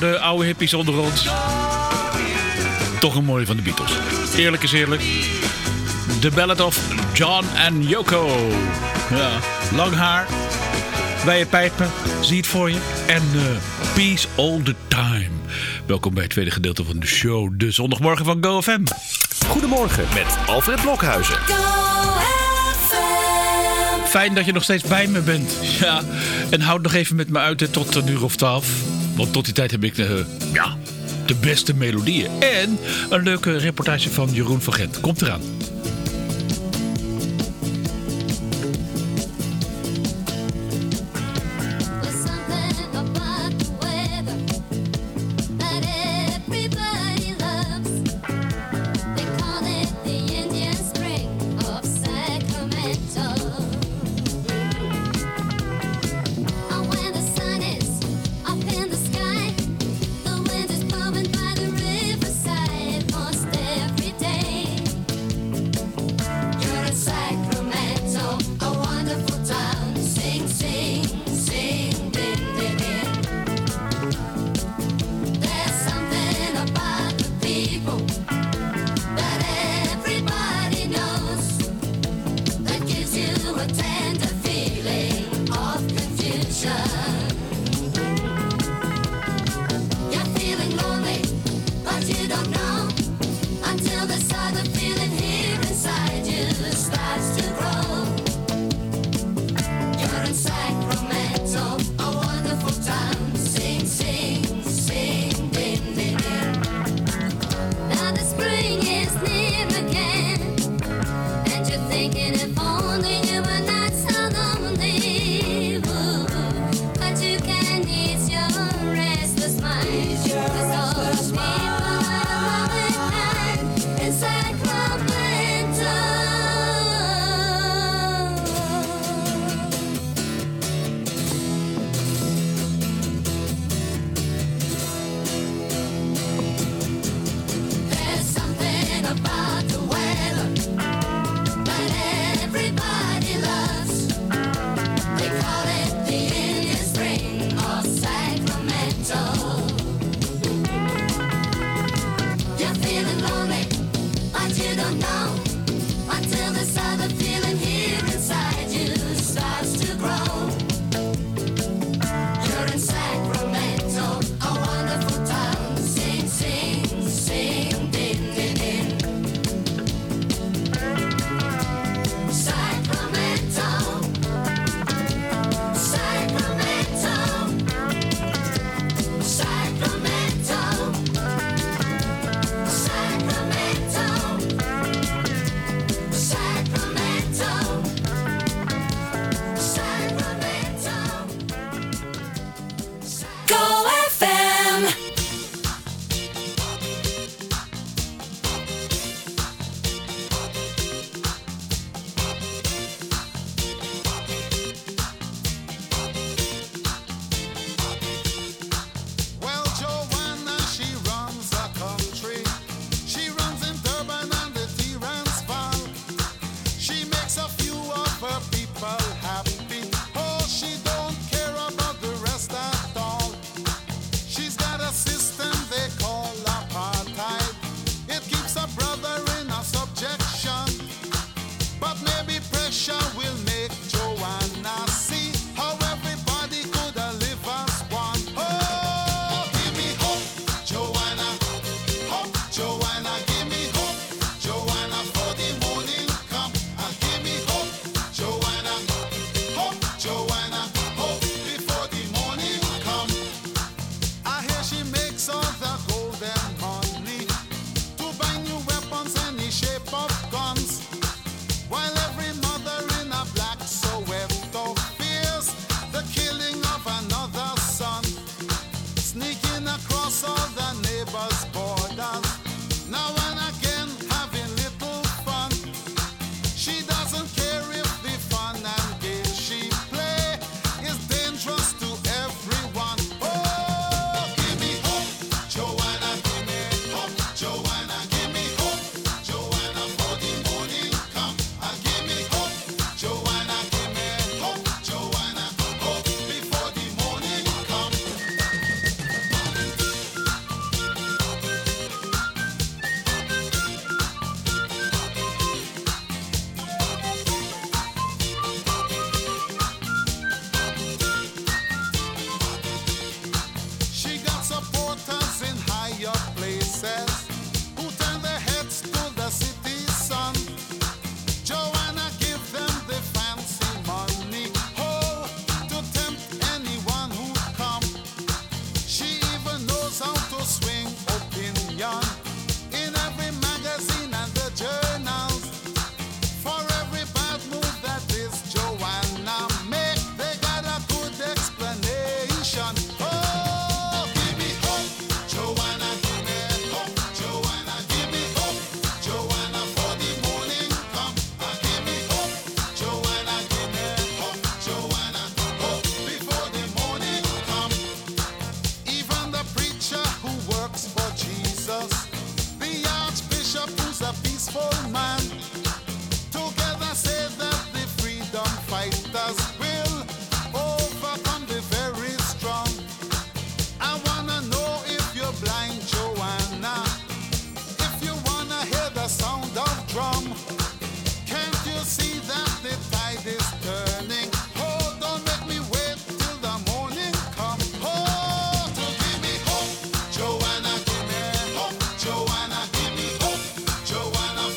de oude hippies onder ons. Toch een mooie van de Beatles. Eerlijk is eerlijk. The Ballad of John and Yoko. Ja, lang haar. Wijde pijpen. Zie het voor je. En uh, Peace All The Time. Welkom bij het tweede gedeelte van de show. De zondagmorgen van GoFM. Goedemorgen met Alfred Blokhuizen. Fijn dat je nog steeds bij me bent. Ja, en houd nog even met me uit tot een uur of twaalf. Want tot die tijd heb ik de, ja, de beste melodieën. En een leuke reportage van Jeroen van Gent. Komt eraan. Now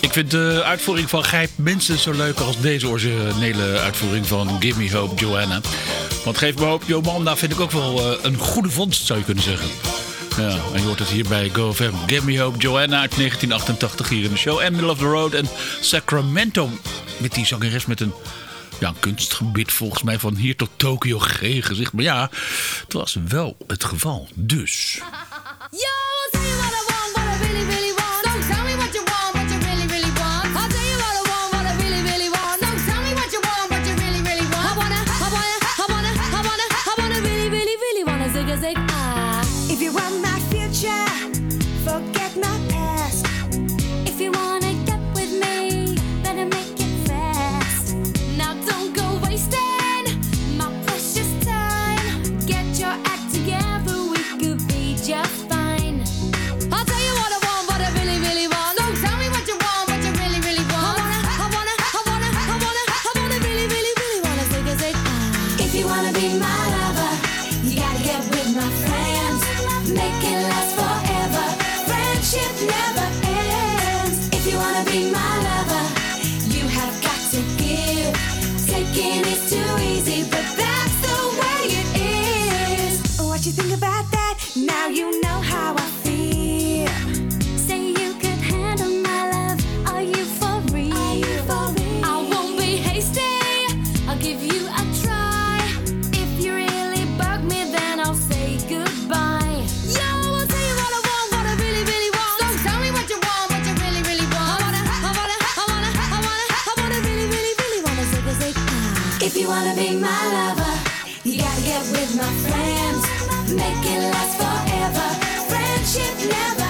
Ik vind de uitvoering van Gijp minstens zo leuk als deze originele uitvoering van Give Me Hope Joanna. Want Geef Me Hope Jomanda vind ik ook wel uh, een goede vondst zou je kunnen zeggen. Ja, en je hoort het hier bij GoFM. Give Me Hope Joanna uit 1988 hier in de show. En Middle of the Road en Sacramento. Met die zangeres met een ja, een kunstgebied volgens mij van hier tot Tokio geen gezicht. Maar ja, het was wel het geval. Dus... If you wanna be my lover, you gotta get with my friends. Make it last forever. Friendship never.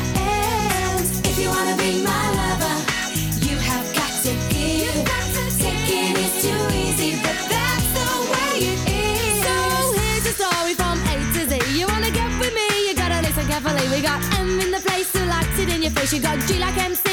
You got M in the place who likes it in your face. You got G like MC.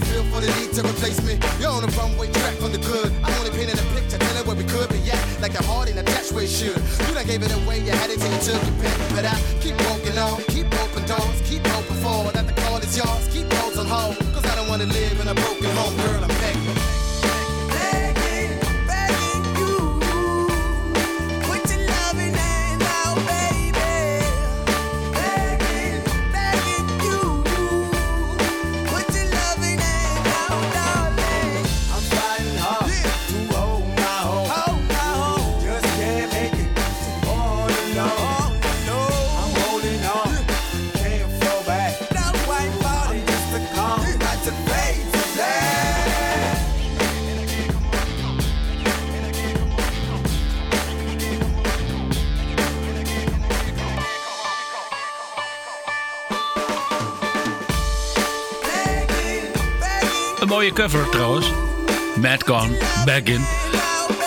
it. Feel for the need to replace me? You're on the runway track from the good. I'm only painting a picture, telling where we could be at. Like the heart in a where it should. You done gave it away, you had it till you took your pen. But I keep walking on, keep open doors, keep open for that the call is yours. Keep those on hold, cause I don't wanna live in a broken mooie cover trouwens. Mad Gone, Back In.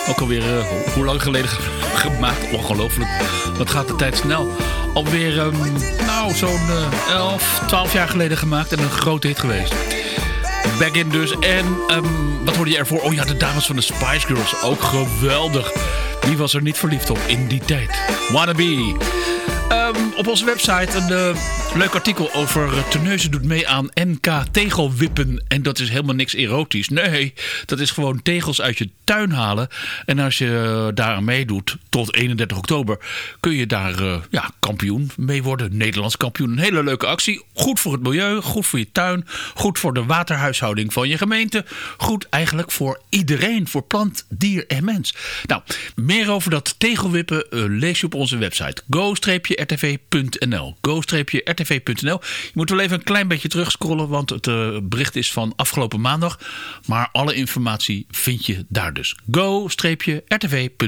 Ook alweer, eh, hoe lang geleden ge- gemaakt? Ongelooflijk. Wat gaat de tijd snel. Alweer, ehm, nou, zo'n eh, 11, 12 jaar geleden gemaakt en een grote hit geweest. Back In dus. En ehm, wat hoorde je ervoor? Oh ja, de dames van de Spice Girls. Ook geweldig. Wie was er niet verliefd op in die tijd? Wannabe. Op onze website een eh, leuk artikel over uh, Terneuzen doet mee aan NK tegelwippen. En dat is helemaal niks erotisch. Nee, dat is gewoon tegels uit je tuin halen. En als je uh, daar aan meedoet tot 31 oktober... kun je daar uh, ja, kampioen mee worden. Nederlands kampioen. Een hele leuke actie. Goed voor het milieu, goed voor je tuin. Goed voor de waterhuishouding van je gemeente. Goed eigenlijk voor iedereen. Voor plant, dier en mens. Nou, meer over dat tegelwippen uh, lees je op onze website. go-rtv.nl go-rtv.nl Je moet wel even een klein beetje terugscrollen, want het uh, bericht is van afgelopen maandag. Maar alle informatie vind je daar dus. go-rtv.nl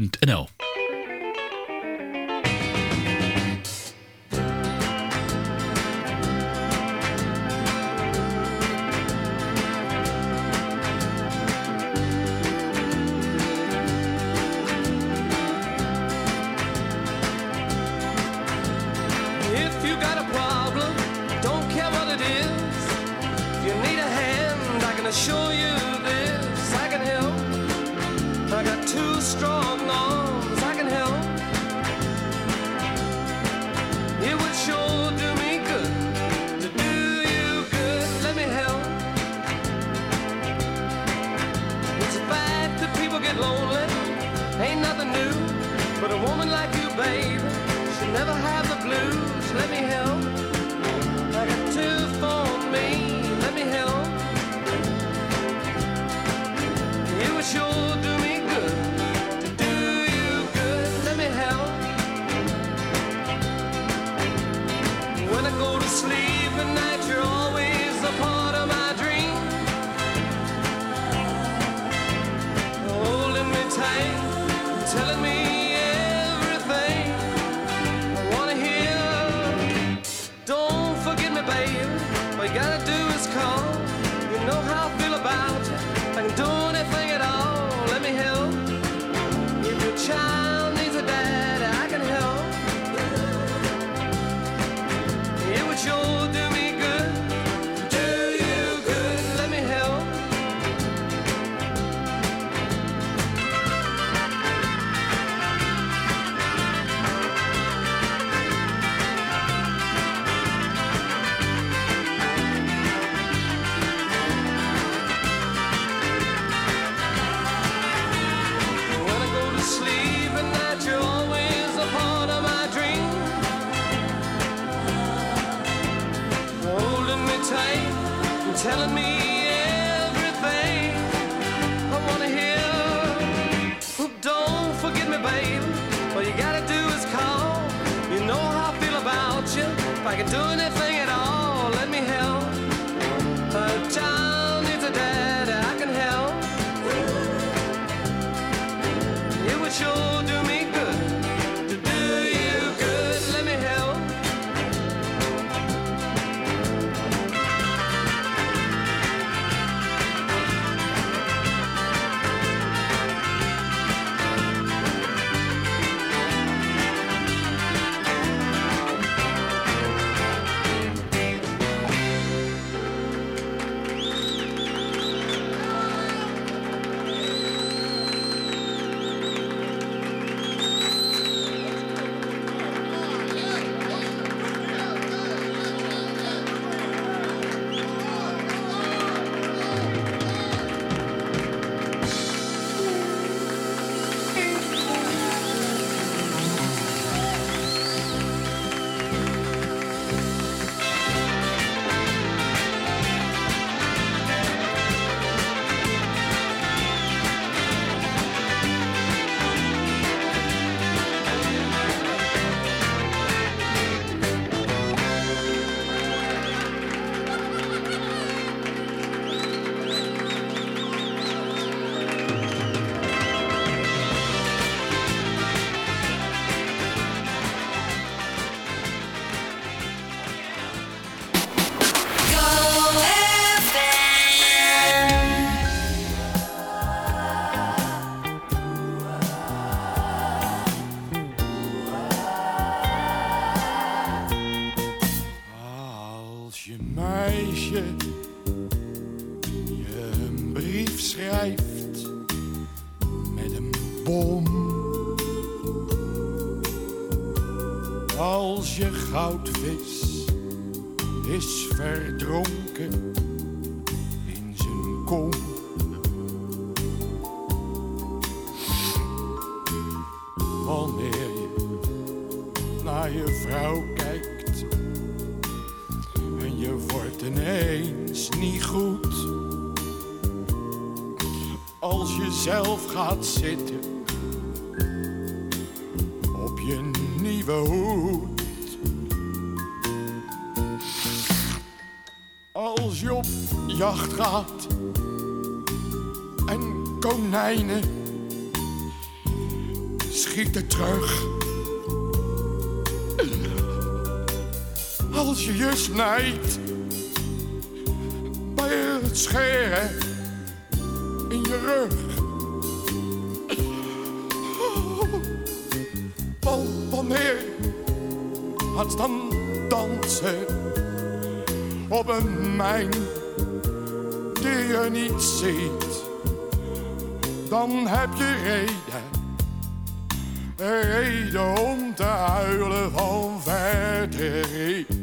goud jacht gehad en konijnen schieten terug. Als je je snijdt bij het scheren in je rug. Oh, wanneer gaat dan dansen op een mijn? je niet ziet, dan heb je reden. Reden om te huilen van verdriet.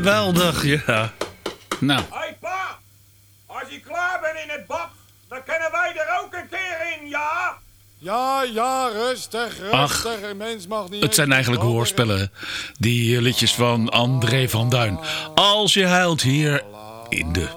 Geweldig, ja. Nou, Hé pa, als je klaar bent in het bad, dan kunnen wij er ook een keer in, ja? Ja, ja, rustig, Ach, rustig. Een mens mag niet... het zijn eigenlijk hoorspellen. Die eh, liedjes van André van Duin. Als je huilt hier in de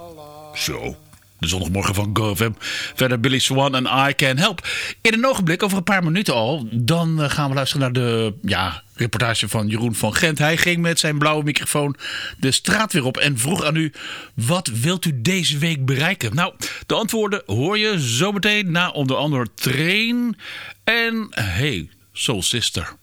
show. De zondagmorgen van GoFM. Verder Billy Swan en I Can Help. In een ogenblik, over een paar minuten al... dan eh, gaan we luisteren naar de ja, reportage van Jeroen van Gent. Hij ging met zijn blauwe microfoon de straat weer op... en vroeg aan u, wat wilt u deze week bereiken? Nou, de antwoorden hoor je zometeen na onder andere Train... en Hey, Soul Sister.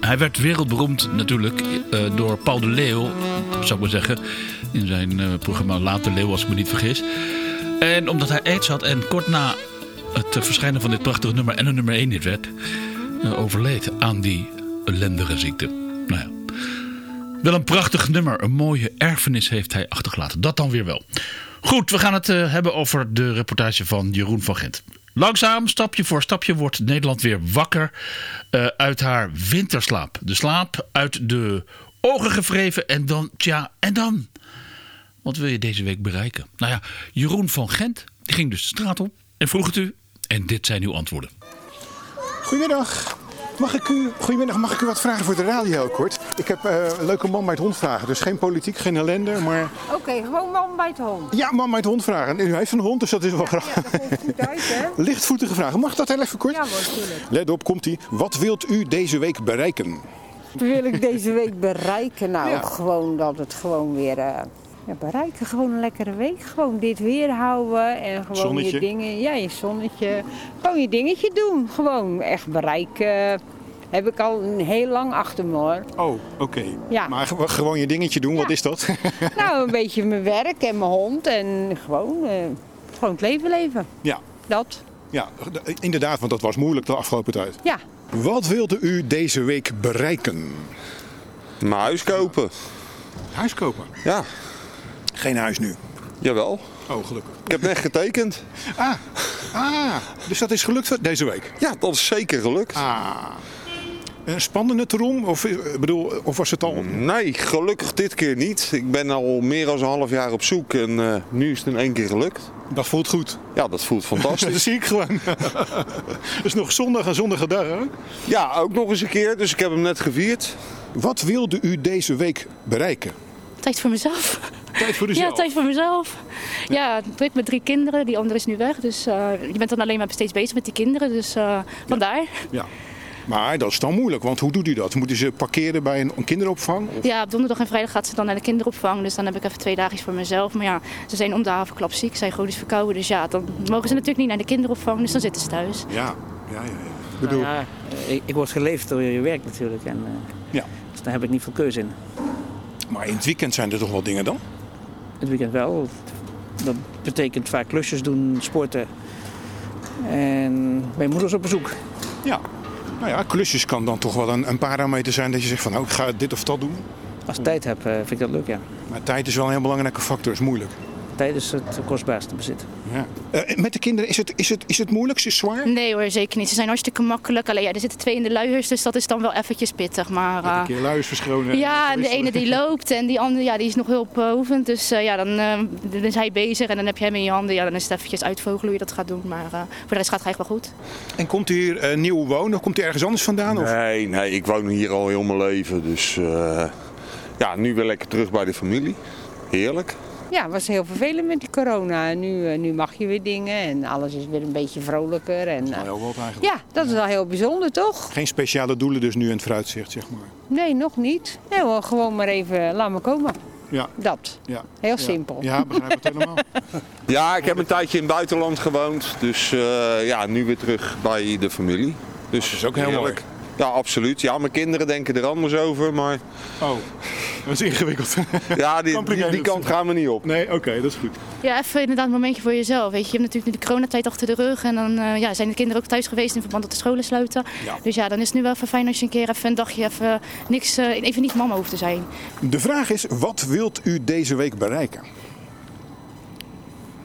hij werd wereldberoemd natuurlijk eh, door Paul de Leeuw, zou ik maar zeggen. In zijn eh, programma Laat de Leeuw, als ik me niet vergis. En omdat hij aids had en kort na het verschijnen van dit prachtige nummer en een nummer 1 dit werd, eh, overleed aan die ellendige ziekte. Nou ja. Wel een prachtig nummer, een mooie erfenis heeft hij achtergelaten. Dat dan weer wel. Goed, we gaan het hebben over de reportage van Jeroen van Gent. Langzaam, stapje voor stapje, wordt Nederland weer wakker eh, uit haar winterslaap. De slaap uit de ogen gevreven en dan, tja, en dan? Wat wil je deze week bereiken? Nou ja, Jeroen van Gent ging dus de straat op en vroeg het u. En dit zijn uw antwoorden. Goedemiddag. Mag ik u, goedemiddag, mag ik u wat vragen voor de radio heel kort? Ik heb eh, een leuke man bij het hond vragen. Dus geen politiek, geen ellende, maar... Oké, gewoon man bij het hond. Ja, man bij het hond vragen. En u heeft een hond, dus dat is wel graag. Ja, dat komt goed uit, hè? Lichtvoetige vragen. Mag dat heel even kort? Ja, hoor, tuurlijk. Let op, komt-ie. Wat wilt u deze week bereiken? Wat wil ik deze week bereiken? Nou, Ja. gewoon dat het gewoon weer... eh, ja, bereiken, gewoon een lekkere week. Gewoon dit weer houden en gewoon Zonnetje. je dingen... Ja, je zonnetje. Gewoon je dingetje doen. Gewoon echt bereiken. heb ik al een heel lang achter me, hoor. Oh, oké. Ja. Maar ge- gewoon je dingetje doen, wat is dat? Nou, een beetje mijn werk en mijn hond en gewoon, eh, gewoon het leven leven. ja. Dat. ja, inderdaad, want dat was moeilijk de afgelopen tijd. Ja. Wat wilde u deze week bereiken? Mijn huis kopen. Huis kopen? Ja, Geen huis nu. jawel. Oh, gelukkig. Ik heb net getekend. Ah, ah, dus dat is gelukt deze week? Ja, dat is zeker gelukt. Ah. Een spannende het erom? Of, eh, bedoel, of was het al... Nee, gelukkig dit keer niet. Ik ben al meer dan een half jaar op zoek en eh, nu is het in één keer gelukt. Dat voelt goed. Ja, dat voelt dat fantastisch. zie ik gewoon. Het is nog zondag en zonnige dag, hè? ja, ook nog eens een keer, dus ik heb hem net gevierd. Wat wilde u deze week bereiken? Tijd voor mezelf. Tijd voor uzelf? Ja, tijd voor mezelf. Ja, druk met drie kinderen. Die andere is nu weg. Dus eh, je bent dan alleen maar steeds bezig met die kinderen. Dus eh, vandaar. Ja. Maar dat is dan moeilijk, want hoe doet u dat? Moeten ze parkeren bij een, een kinderopvang? Of- Ja, op donderdag en vrijdag gaat ze dan naar de kinderopvang. Dus dan heb ik even twee dagjes voor mezelf. Maar ja, ze zijn om de havenklap ziek. Ze zijn chronisch verkouden. Dus ja, dan mogen ze natuurlijk niet naar de kinderopvang. Dus dan zitten ze thuis. Ja, ja, ja. ja. Ik bedoel, Nou ja, eh, ik, ik word geleefd door je werk natuurlijk. En, eh, Ja. Dus daar heb ik niet veel keuze in. maar in het weekend zijn er toch wel dingen dan? Het weekend wel. Dat betekent vaak klusjes doen, sporten. En mijn moeder is op bezoek. Ja. Nou ja, klusjes kan dan toch wel een, een parameter zijn dat je zegt van nou, ik ga dit of dat doen. Als ik tijd heb, eh, vind ik dat leuk, ja. Maar tijd is wel een heel belangrijke factor, is moeilijk. Tijd is het kostbaarste bezit. Ja. Eh, met de kinderen, is het, is, het, is het moeilijk? Is het zwaar? Nee hoor, zeker niet. Ze zijn hartstikke makkelijk. Alleen ja, er zitten twee in de luiers. Dus dat is dan wel eventjes pittig. Maar, Een eh, keer luiers verschonen. Ja, en de ene die loopt en die andere ja, die is nog hulpbehoevend. Dus eh, ja, dan, eh, dan is hij bezig en dan heb je hem in je handen. Ja, dan is het eventjes uitvogelen hoe je dat gaat doen. Maar eh, voor de rest gaat het eigenlijk wel goed. En komt u hier eh, nieuw wonen komt u ergens anders vandaan? Of? Nee, nee, ik woon hier al heel mijn leven, dus eh, ja, nu weer lekker terug bij de familie. Heerlijk. Ja, het was heel vervelend met die corona. En nu, eh, nu mag je weer dingen en alles is weer een beetje vrolijker. En, eh, heel wat eigenlijk. ja, dat is wel heel bijzonder, toch? Geen speciale doelen dus nu in het vooruitzicht, zeg maar. Nee, nog niet. Nee hoor, gewoon maar even, laat me komen. Ja. Dat. Ja. Heel Ja. simpel. Ja, begrijp het helemaal. Ja, ik heb een tijdje in het buitenland gewoond, dus eh, ja, nu weer terug bij de familie. Dus Dat is ook heel heerlijk. Ja, absoluut. Ja, mijn kinderen denken er anders over, maar Oh, dat is ingewikkeld. ja, die, die, kant gaan we niet op. Nee, oké, dat is goed. Ja, even inderdaad een momentje voor jezelf. Weet je, je hebt natuurlijk nu de coronatijd achter de rug. En dan eh, ja, zijn de kinderen ook thuis geweest in verband dat de scholen sluiten. Ja. Dus ja, dan is het nu wel even fijn als je een keer even een dagje even, niks, eh, even niet mama hoeft te zijn. De vraag is, wat wilt u deze week bereiken?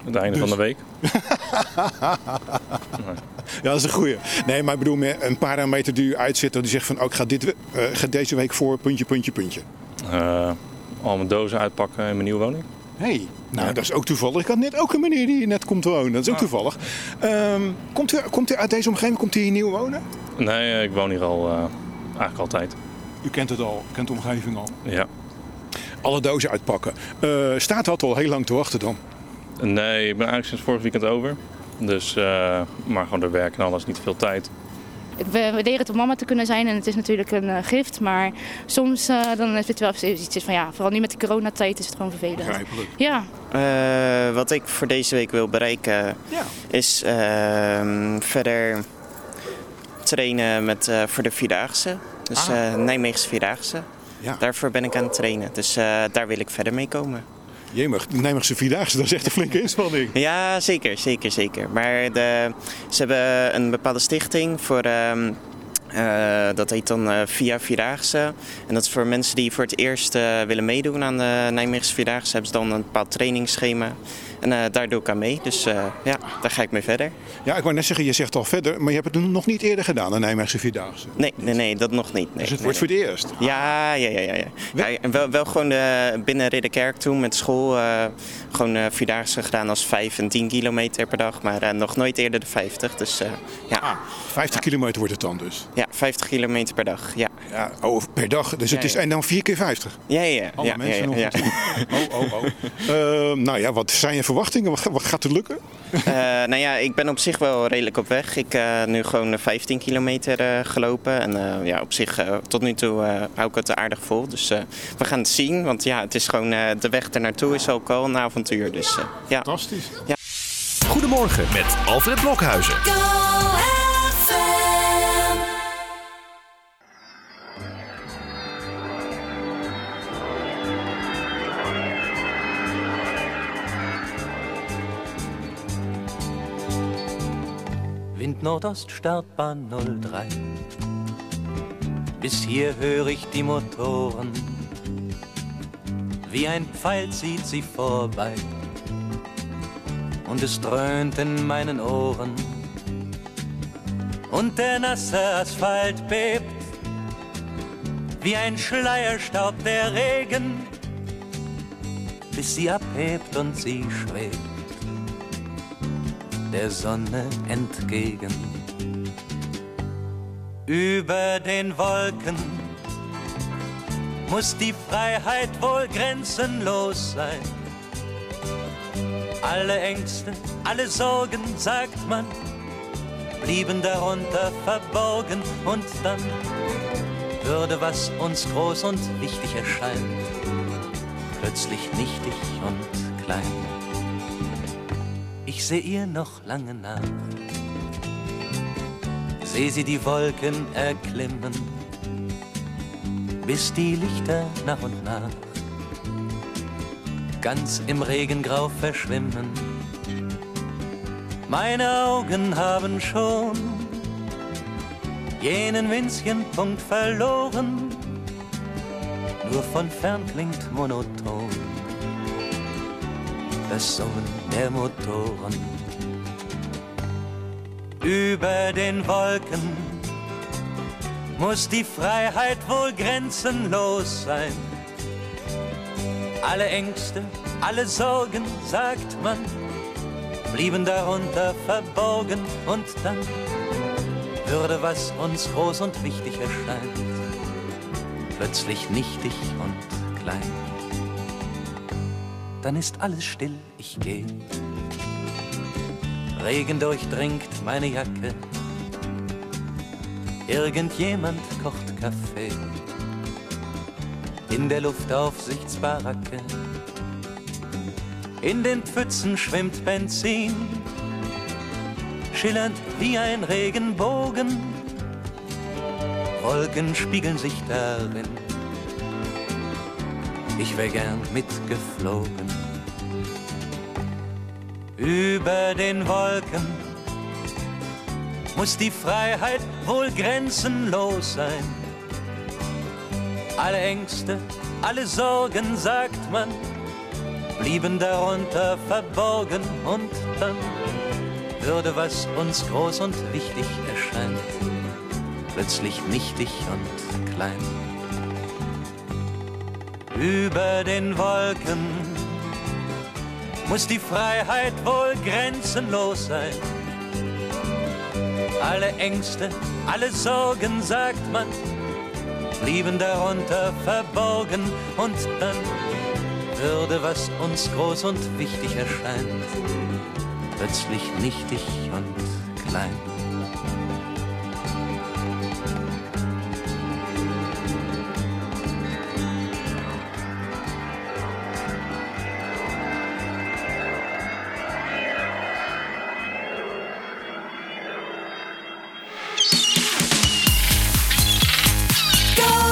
Het einde Dus- van de week. Ja, dat is een goeie. Nee, maar ik bedoel een parameter die u uitzet dat u zegt van, oh, ik ga, dit, eh, ga deze week voor puntje, puntje, puntje. Eh, al mijn dozen uitpakken in mijn nieuwe woning. hey, nou dat is ook toevallig. Ik had net ook een meneer die hier net komt wonen. Dat is ook toevallig. Ehm, komt, u, komt u uit deze omgeving? Komt u hier nieuw wonen? Nee, eh, ik woon hier al eigenlijk altijd. U kent het al, u kent de omgeving al. Ja. Alle dozen uitpakken. Staat dat al heel lang te wachten dan? Nee, ik ben eigenlijk sinds vorig weekend over. Dus, eh, maar gewoon door werk en alles niet veel tijd. Ik we- waardeer het om mama te kunnen zijn en het is natuurlijk een eh, gift. Maar soms eh, dan is het wel iets van ja, vooral nu met de coronatijd is het gewoon vervelend. Begrijpelijk. Ja, Eh, wat ik voor deze week wil bereiken Ja. is ehm, verder trainen met, eh, voor de Vierdaagse. Dus Ah. Nijmeegse Vierdaagse. Ja. Daarvoor ben ik aan het trainen. Dus eh, daar wil ik verder mee komen. Jemig, de Nijmeegse Vierdaagse, dat is echt een flinke inspanning. Ja, zeker, zeker, zeker. Maar de, ze hebben een bepaalde stichting voor. ehm, eh, dat heet dan eh, Via Vierdaagse. En dat is voor mensen die voor het eerst eh, willen meedoen aan de Nijmeegse Vierdaagse. Hebben ze dan een bepaald trainingsschema. En eh, daar doe ik aan mee. Dus eh, ja, daar ga ik mee verder. Ja, ik wou net zeggen, je zegt al verder, maar je hebt het nog niet eerder gedaan, de Nijmeegse Vierdaagse. Nee, nee, nee, dat nog niet. Nee, Dus het nee, wordt voor het eerst. Ja, ja, ja. ja, ja. wel, wel gewoon eh, binnen Ridderkerk toen met school. gewoon Vierdaagse gedaan als 5 en 10 kilometer per dag. Maar nog nooit eerder de 50. Dus ja. 50 kilometer wordt het dan dus. Ja, 50 kilometer per dag. Ja. Ja, oh, per dag. Dus het Ja, is en dan 4 keer 50. Ja, ja, ja. Alle ja, mensen ja, nog. Oh, oh, oh. Ehm, nou ja, wat zijn je verwachtingen? Wat, ga- wat gaat het lukken? Eh, nou ja, ik ben op zich wel redelijk op weg. Ik heb nu gewoon 15 kilometer eh, gelopen. En eh, ja, op zich, eh, tot nu toe eh, hou ik het aardig vol. Dus eh, we gaan het zien. Want ja, het is gewoon, eh, de weg ernaartoe is ook al een avontuur. Dus eh, ja. Fantastisch. Ja. Goedemorgen met Alfred Blokhuizen. Nordost, Startbahn 03. Bis hier höre ich die Motoren. Wie ein Pfeil zieht sie vorbei. Und es dröhnt in meinen Ohren. Und der nasse Asphalt bebt. wie ein Schleierstaub der Regen, bis sie abhebt und sie schwebt der Sonne entgegen. Über den Wolken muss die Freiheit wohl grenzenlos sein. Alle Ängste, alle Sorgen, sagt man, blieben darunter verborgen und dann würde, was uns groß und wichtig erscheint, plötzlich nichtig und klein. Ich seh ihr noch lange nach, seh sie die Wolken erklimmen, bis die Lichter nach und nach ganz im Regengrau verschwimmen. Meine Augen haben schon jenen winzigen Punkt verloren, nur von fern klingt monoton das Summen der Motoren. Über den Wolken muss die Freiheit wohl grenzenlos sein. Alle Ängste, alle Sorgen, sagt man, blieben darunter verborgen und dann würde, was uns groß und wichtig erscheint, plötzlich nichtig und klein. Dann ist alles still, ich geh. Regen durchdringt meine Jacke. Irgendjemand kocht Kaffee. In der Luftaufsichtsbaracke. In den Pfützen schwimmt Benzin, schillernd wie ein Regenbogen. Wolken spiegeln sich darin. Ich wär gern mitgeflogen. Über den Wolken muss die Freiheit wohl grenzenlos sein. Alle Ängste, alle Sorgen, sagt man, blieben darunter verborgen und dann würde, was uns groß und wichtig erscheint, plötzlich nichtig und klein. Über den Wolken muss die Freiheit wohl grenzenlos sein. Alle Ängste, alle Sorgen, sagt man, blieben darunter verborgen und dann würde, was uns groß und wichtig erscheint, plötzlich nichtig und klein. go.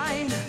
mine.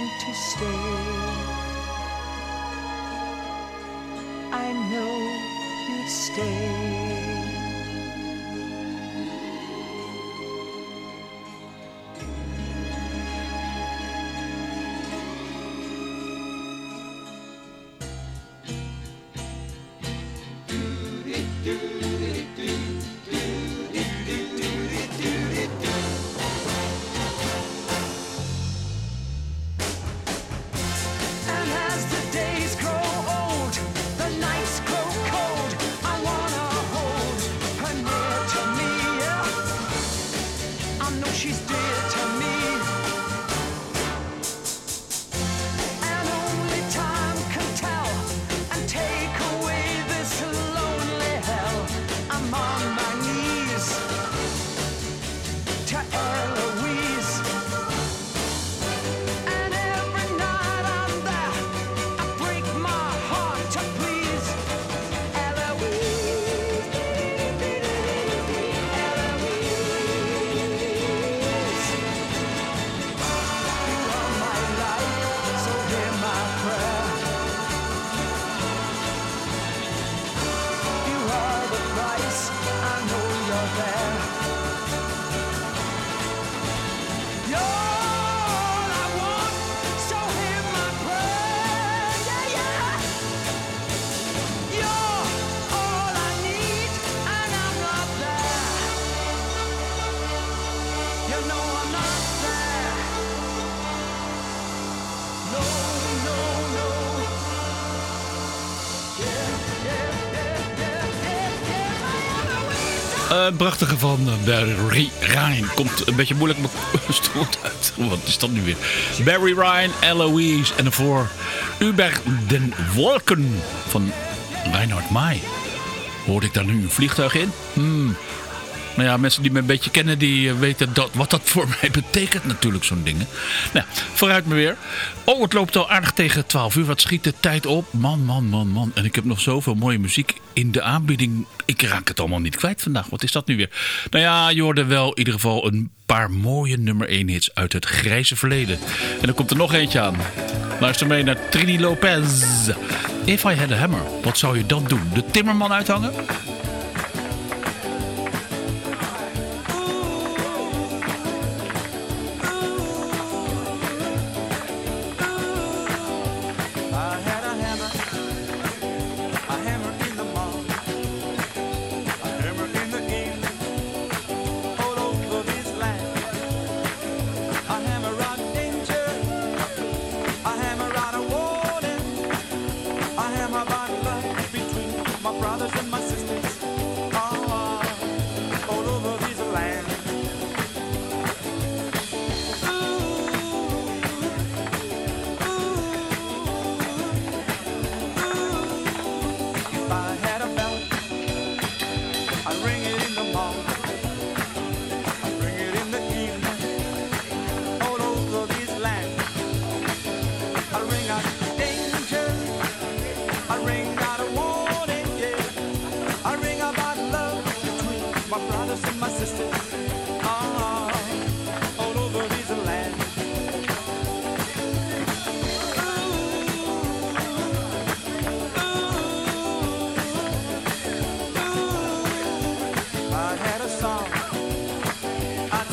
Want to stay. I know you'd stay. Een prachtige van eh, Barry Ryan. Komt een beetje moeilijk stoel uit. Wat is dat nu weer? Barry Ryan, Eloise. En daarvoor Uber den Wolken van Reinhard Mai. Hoorde ik daar nu een vliegtuig in? Hmm. Nou ja, mensen die me een beetje kennen, die eh, weten dat, wat dat voor mij betekent natuurlijk, zo'n dingen. Nou, vooruit me weer. Oh, het loopt al aardig tegen 12 uur. Wat schiet de tijd op? Man, man, man, man. En ik heb nog zoveel mooie muziek in de aanbieding. Ik raak het allemaal niet kwijt vandaag. Wat is dat nu weer? Nou ja, je hoorde wel in ieder geval een paar mooie nummer 1 hits uit het grijze verleden. En er komt er nog eentje aan. Luister mee naar Trini Lopez. If I had a hammer, wat zou je dan doen? De timmerman uithangen?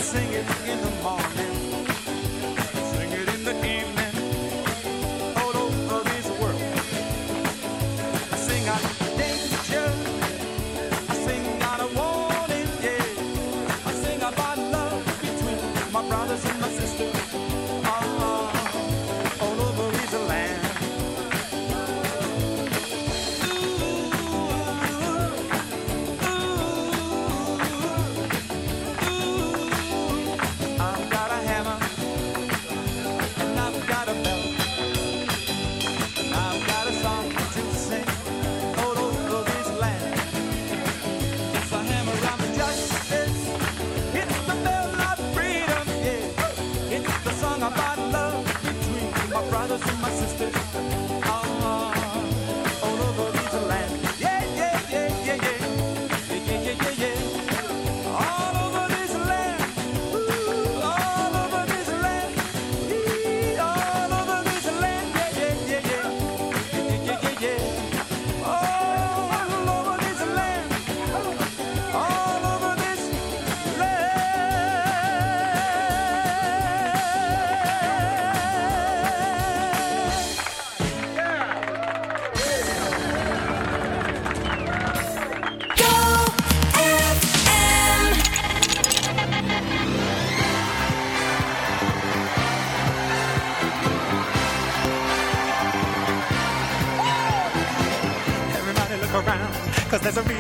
Sing it in the morning, sing it in the evening,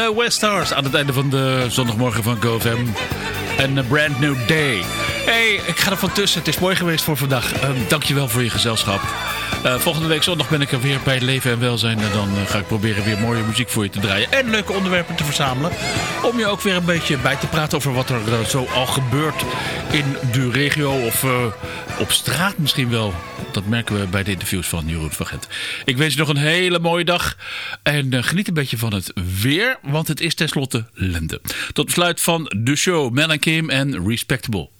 Eh, The Weststars aan het einde van de zondagmorgen van GoFam. Een eh, brand new day hey, ik ga er van tussen. Het is mooi geweest voor vandaag. Um, dankjewel voor je gezelschap. Eh, volgende week zondag ben ik er weer bij Leven en Welzijn. En dan eh, ga ik proberen weer mooie muziek voor je te draaien. En leuke onderwerpen te verzamelen. Om je ook weer een beetje bij te praten over wat er eh, zo al gebeurt in de regio. Of op straat misschien wel. Dat merken we bij de interviews van Jeroen van Ik wens je nog een hele mooie dag. En geniet een beetje van het weer. Want het is tenslotte lente. Tot besluit van de show. Mel Kim en Respectable.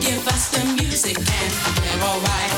Give us the music and we're alright.